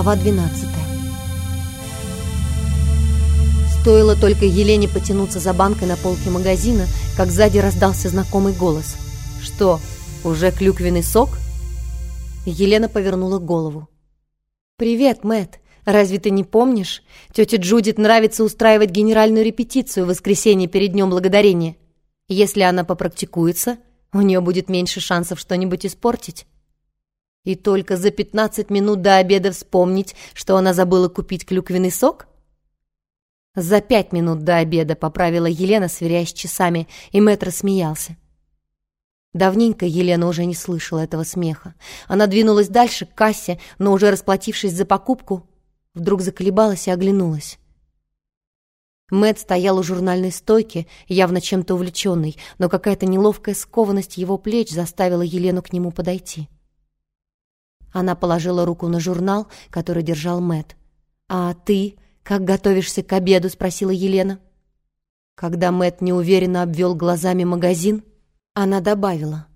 Глава 12 Стоило только Елене потянуться за банкой на полке магазина, как сзади раздался знакомый голос. «Что, уже клюквенный сок?» Елена повернула голову. «Привет, Мэт. Разве ты не помнишь? Тете Джудит нравится устраивать генеральную репетицию в воскресенье перед Днем Благодарения. Если она попрактикуется, у нее будет меньше шансов что-нибудь испортить. И только за 15 минут до обеда вспомнить, что она забыла купить клюквенный сок? За пять минут до обеда поправила Елена, сверяясь часами, и мэтр смеялся. Давненько Елена уже не слышала этого смеха. Она двинулась дальше, к кассе, но уже расплатившись за покупку, вдруг заколебалась и оглянулась. Мэт стоял у журнальной стойки, явно чем-то увлеченный, но какая-то неловкая скованность его плеч заставила Елену к нему подойти. Она положила руку на журнал, который держал Мэт. «А ты как готовишься к обеду?» — спросила Елена. Когда Мэт неуверенно обвел глазами магазин, она добавила.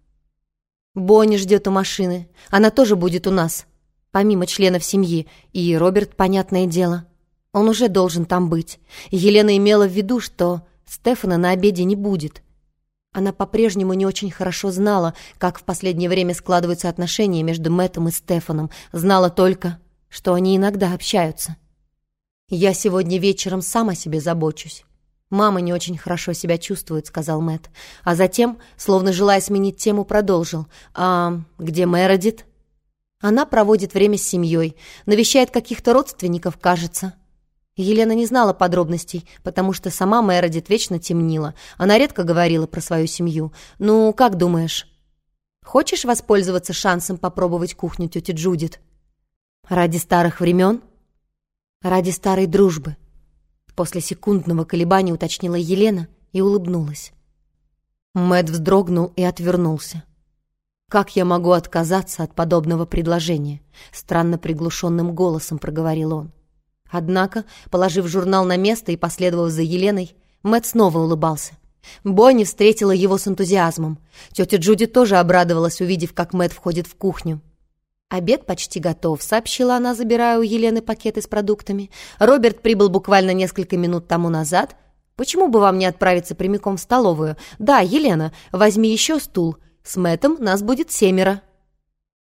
«Бонни ждет у машины. Она тоже будет у нас, помимо членов семьи, и Роберт, понятное дело». Он уже должен там быть. Елена имела в виду, что Стефана на обеде не будет. Она по-прежнему не очень хорошо знала, как в последнее время складываются отношения между Мэттом и Стефаном. Знала только, что они иногда общаются. «Я сегодня вечером сам о себе забочусь. Мама не очень хорошо себя чувствует», — сказал Мэтт. А затем, словно желая сменить тему, продолжил. «А где Мередит?» «Она проводит время с семьей, навещает каких-то родственников, кажется». Елена не знала подробностей, потому что сама Мередит вечно темнила. Она редко говорила про свою семью. «Ну, как думаешь, хочешь воспользоваться шансом попробовать кухню тети Джудит?» «Ради старых времен?» «Ради старой дружбы», — после секундного колебания уточнила Елена и улыбнулась. Мэт вздрогнул и отвернулся. «Как я могу отказаться от подобного предложения?» — странно приглушенным голосом проговорил он. Однако, положив журнал на место и последовав за Еленой, Мэтт снова улыбался. Бонни встретила его с энтузиазмом. Тетя Джуди тоже обрадовалась, увидев, как Мэтт входит в кухню. «Обед почти готов», — сообщила она, забирая у Елены пакеты с продуктами. «Роберт прибыл буквально несколько минут тому назад. Почему бы вам не отправиться прямиком в столовую? Да, Елена, возьми еще стул. С Мэттом нас будет семеро».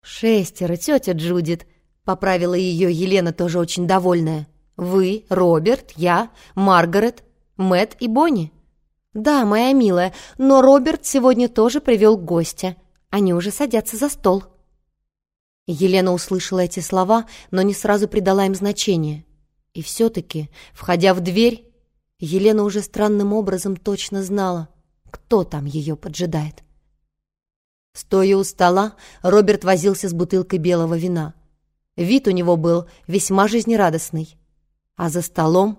«Шестеро, тетя Джудит», — поправила ее Елена, тоже очень довольная. Вы, Роберт, я, Маргарет, Мэт и Бонни. Да, моя милая, но Роберт сегодня тоже привел гостя. Они уже садятся за стол. Елена услышала эти слова, но не сразу придала им значения. И все-таки, входя в дверь, Елена уже странным образом точно знала, кто там ее поджидает. Стоя у стола, Роберт возился с бутылкой белого вина. Вид у него был весьма жизнерадостный. А за столом,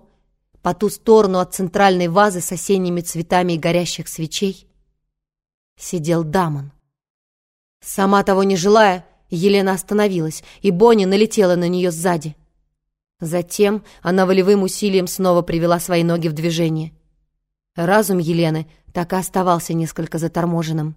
по ту сторону от центральной вазы с осенними цветами и горящих свечей, сидел Дамон. Сама того не желая, Елена остановилась, и Бонни налетела на нее сзади. Затем она волевым усилием снова привела свои ноги в движение. Разум Елены так и оставался несколько заторможенным.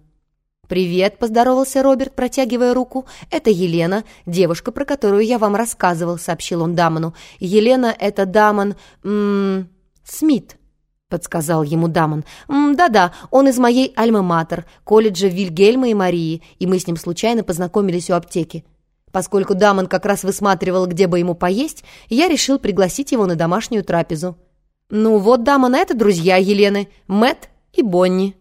«Привет», — поздоровался Роберт, протягивая руку. «Это Елена, девушка, про которую я вам рассказывал», — сообщил он Дамону. «Елена — это Дамон... М Смит», — подсказал ему Дамон. «Да-да, он из моей альма-матер, колледжа Вильгельма и Марии, и мы с ним случайно познакомились у аптеки. Поскольку Дамон как раз высматривал, где бы ему поесть, я решил пригласить его на домашнюю трапезу. Ну вот, Дамон, это друзья Елены, Мэт и Бонни».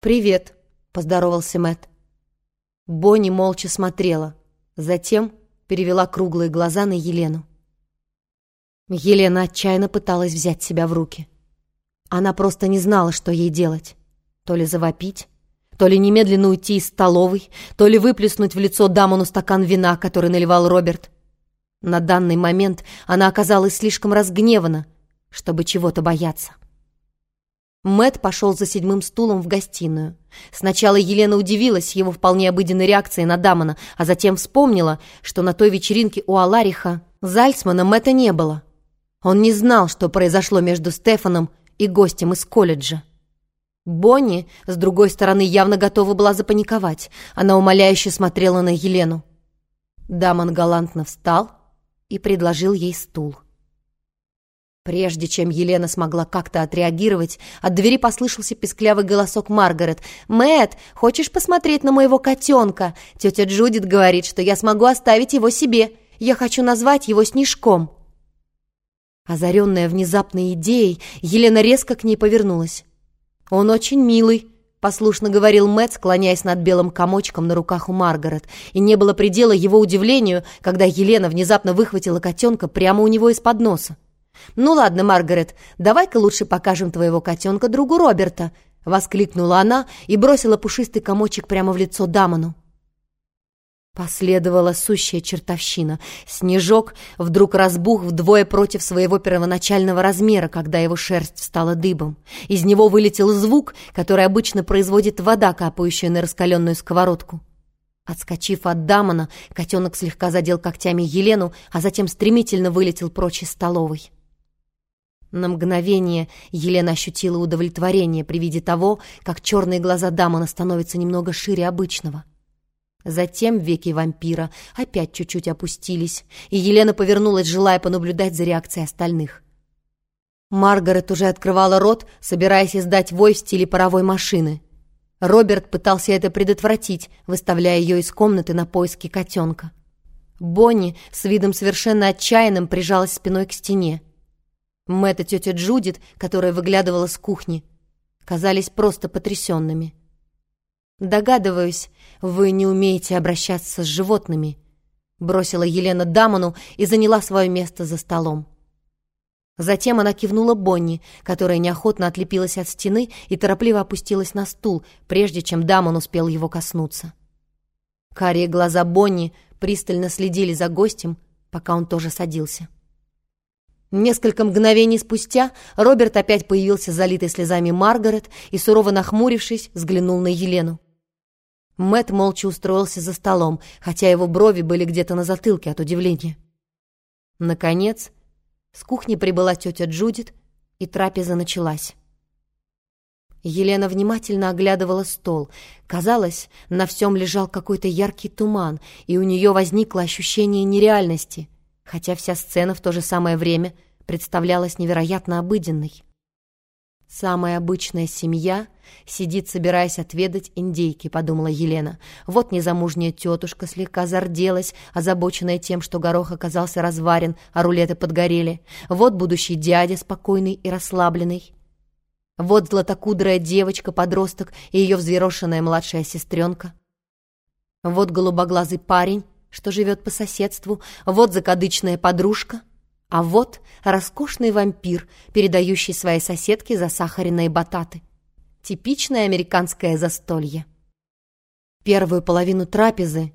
«Привет», поздоровался Мэт. Бонни молча смотрела, затем перевела круглые глаза на Елену. Елена отчаянно пыталась взять себя в руки. Она просто не знала, что ей делать. То ли завопить, то ли немедленно уйти из столовой, то ли выплеснуть в лицо Дамону стакан вина, который наливал Роберт. На данный момент она оказалась слишком разгневана, чтобы чего-то бояться. Мэт пошел за седьмым стулом в гостиную. Сначала Елена удивилась его вполне обыденной реакции на Дамона, а затем вспомнила, что на той вечеринке у Алариха Зальцмана Мэтта не было. Он не знал, что произошло между Стефаном и гостем из колледжа. Бонни, с другой стороны, явно готова была запаниковать. Она умоляюще смотрела на Елену. Дамон галантно встал, и предложил ей стул. Прежде чем Елена смогла как-то отреагировать, от двери послышался песклявый голосок Маргарет. «Мэтт, хочешь посмотреть на моего котенка? Тетя Джудит говорит, что я смогу оставить его себе. Я хочу назвать его Снежком». Озаренная внезапной идеей, Елена резко к ней повернулась. «Он очень милый», — послушно говорил Мэтт, склоняясь над белым комочком на руках у Маргарет, и не было предела его удивлению, когда Елена внезапно выхватила котенка прямо у него из-под носа. «Ну ладно, Маргарет, давай-ка лучше покажем твоего котенка другу Роберта», — воскликнула она и бросила пушистый комочек прямо в лицо Дамону. Последовала сущая чертовщина. Снежок вдруг разбух вдвое против своего первоначального размера, когда его шерсть стала дыбом. Из него вылетел звук, который обычно производит вода, капающая на раскаленную сковородку. Отскочив от Дамона, котенок слегка задел когтями Елену, а затем стремительно вылетел прочь из столовой. На мгновение Елена ощутила удовлетворение при виде того, как черные глаза Дамона становятся немного шире обычного. Затем веки вампира опять чуть-чуть опустились, и Елена повернулась, желая понаблюдать за реакцией остальных. Маргарет уже открывала рот, собираясь издать вой в стиле паровой машины. Роберт пытался это предотвратить, выставляя ее из комнаты на поиски котенка. Бонни с видом совершенно отчаянным прижалась спиной к стене. Мэтт и тетя Джудит, которая выглядывала с кухни, казались просто потрясенными. «Догадываюсь, вы не умеете обращаться с животными», бросила Елена Дамону и заняла свое место за столом. Затем она кивнула Бонни, которая неохотно отлепилась от стены и торопливо опустилась на стул, прежде чем Дамон успел его коснуться. Карие глаза Бонни пристально следили за гостем, пока он тоже садился. Несколько мгновений спустя Роберт опять появился залитый слезами Маргарет и, сурово нахмурившись, взглянул на Елену. Мэт молча устроился за столом, хотя его брови были где-то на затылке от удивления. Наконец, с кухни прибыла тетя Джудит, и трапеза началась. Елена внимательно оглядывала стол. Казалось, на всем лежал какой-то яркий туман, и у нее возникло ощущение нереальности — хотя вся сцена в то же самое время представлялась невероятно обыденной. «Самая обычная семья сидит, собираясь отведать индейки», — подумала Елена. Вот незамужняя тетушка слегка зарделась, озабоченная тем, что горох оказался разварен, а рулеты подгорели. Вот будущий дядя, спокойный и расслабленный. Вот златокудрая девочка-подросток и ее взъерошенная младшая сестренка. Вот голубоглазый парень, что живет по соседству, вот закадычная подружка, а вот роскошный вампир, передающий своей соседке засахаренные бататы. Типичное американское застолье. Первую половину трапезы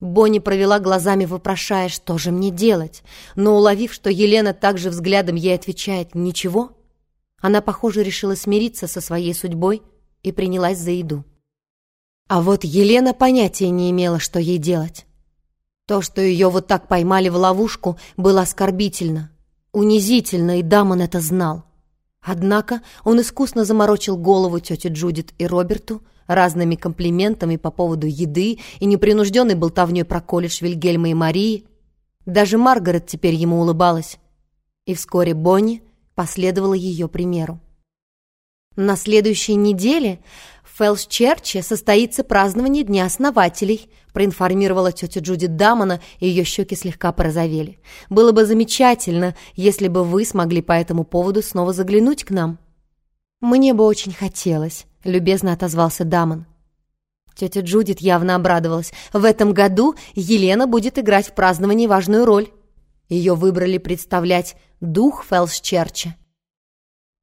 Бонни провела глазами, вопрошая, что же мне делать, но, уловив, что Елена также взглядом ей отвечает «ничего», она, похоже, решила смириться со своей судьбой и принялась за еду. А вот Елена понятия не имела, что ей делать. То, что ее вот так поймали в ловушку, было оскорбительно, унизительно, и Дамон это знал. Однако он искусно заморочил голову тете Джудит и Роберту разными комплиментами по поводу еды и непринужденной болтовней про колледж Вильгельма и Марии. Даже Маргарет теперь ему улыбалась. И вскоре Бонни последовала ее примеру. На следующей неделе в Фэлс-Черче состоится празднование Дня основателей, проинформировала тетя Джуди Дамона, и ее щеки слегка порозовели. Было бы замечательно, если бы вы смогли по этому поводу снова заглянуть к нам. Мне бы очень хотелось, любезно отозвался Дамон. Тетя Джудит явно обрадовалась. В этом году Елена будет играть в праздновании важную роль. Ее выбрали представлять дух Фэлс-Черча.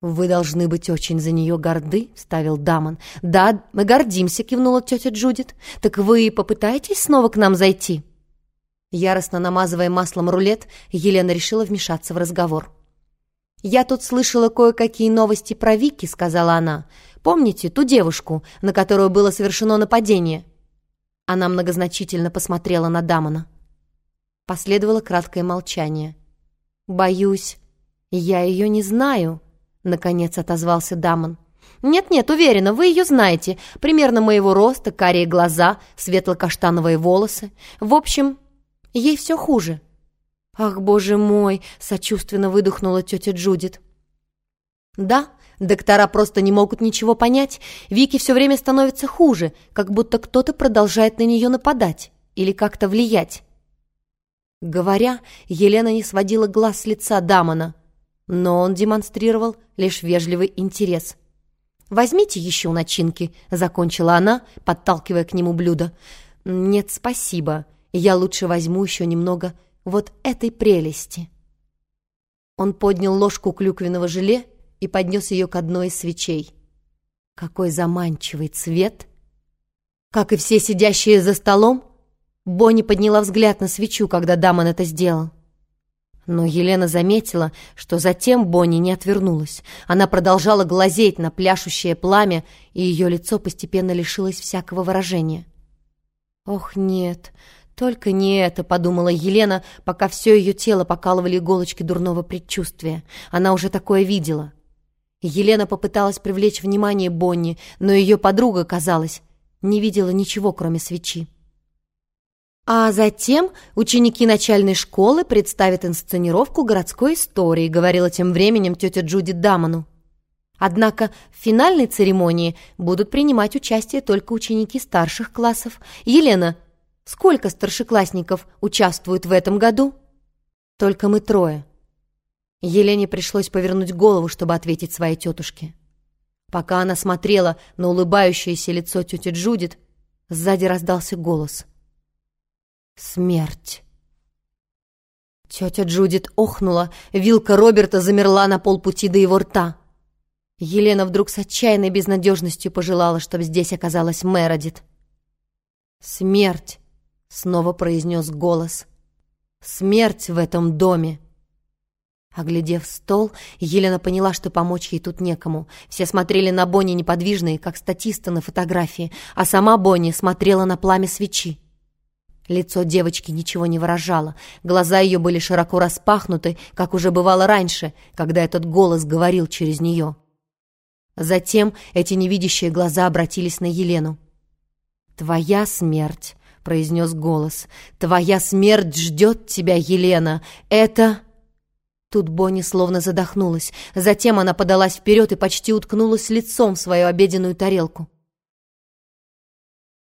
«Вы должны быть очень за нее горды», — вставил Дамон. «Да, мы гордимся», — кивнула тетя Джудит. «Так вы попытаетесь снова к нам зайти?» Яростно намазывая маслом рулет, Елена решила вмешаться в разговор. «Я тут слышала кое-какие новости про Вики», — сказала она. «Помните ту девушку, на которую было совершено нападение?» Она многозначительно посмотрела на Дамона. Последовало краткое молчание. «Боюсь, я ее не знаю», Наконец отозвался Дамон. «Нет-нет, уверена, вы ее знаете. Примерно моего роста, карие глаза, светло-каштановые волосы. В общем, ей все хуже». «Ах, боже мой!» — сочувственно выдохнула тетя Джудит. «Да, доктора просто не могут ничего понять. Вике все время становится хуже, как будто кто-то продолжает на нее нападать или как-то влиять». Говоря, Елена не сводила глаз с лица Дамона, но он демонстрировал лишь вежливый интерес. «Возьмите еще начинки», — закончила она, подталкивая к нему блюдо. «Нет, спасибо. Я лучше возьму еще немного вот этой прелести». Он поднял ложку клюквенного желе и поднес ее к одной из свечей. Какой заманчивый цвет! Как и все сидящие за столом, Бонни подняла взгляд на свечу, когда Дамон это сделал. Но Елена заметила, что затем Бонни не отвернулась. Она продолжала глазеть на пляшущее пламя, и ее лицо постепенно лишилось всякого выражения. «Ох, нет, только не это», — подумала Елена, пока все ее тело покалывали иголочки дурного предчувствия. Она уже такое видела. Елена попыталась привлечь внимание Бонни, но ее подруга, казалось, не видела ничего, кроме свечи. А затем ученики начальной школы представят инсценировку городской истории, говорила тем временем тетя Джуди Даману. Однако в финальной церемонии будут принимать участие только ученики старших классов. Елена, сколько старшеклассников участвуют в этом году? Только мы трое. Елене пришлось повернуть голову, чтобы ответить своей тетушке. Пока она смотрела на улыбающееся лицо тети Джудит, сзади раздался голос. «Смерть!» Тетя Джудит охнула, вилка Роберта замерла на полпути до его рта. Елена вдруг с отчаянной безнадежностью пожелала, чтобы здесь оказалась Мередит. «Смерть!» — снова произнес голос. «Смерть в этом доме!» Оглядев стол, Елена поняла, что помочь ей тут некому. Все смотрели на Бонни неподвижные, как статисты на фотографии, а сама Бонни смотрела на пламя свечи. Лицо девочки ничего не выражало, глаза ее были широко распахнуты, как уже бывало раньше, когда этот голос говорил через нее. Затем эти невидящие глаза обратились на Елену. «Твоя смерть», — произнес голос, — «твоя смерть ждет тебя, Елена. Это...» Тут Бонни словно задохнулась. Затем она подалась вперед и почти уткнулась лицом в свою обеденную тарелку.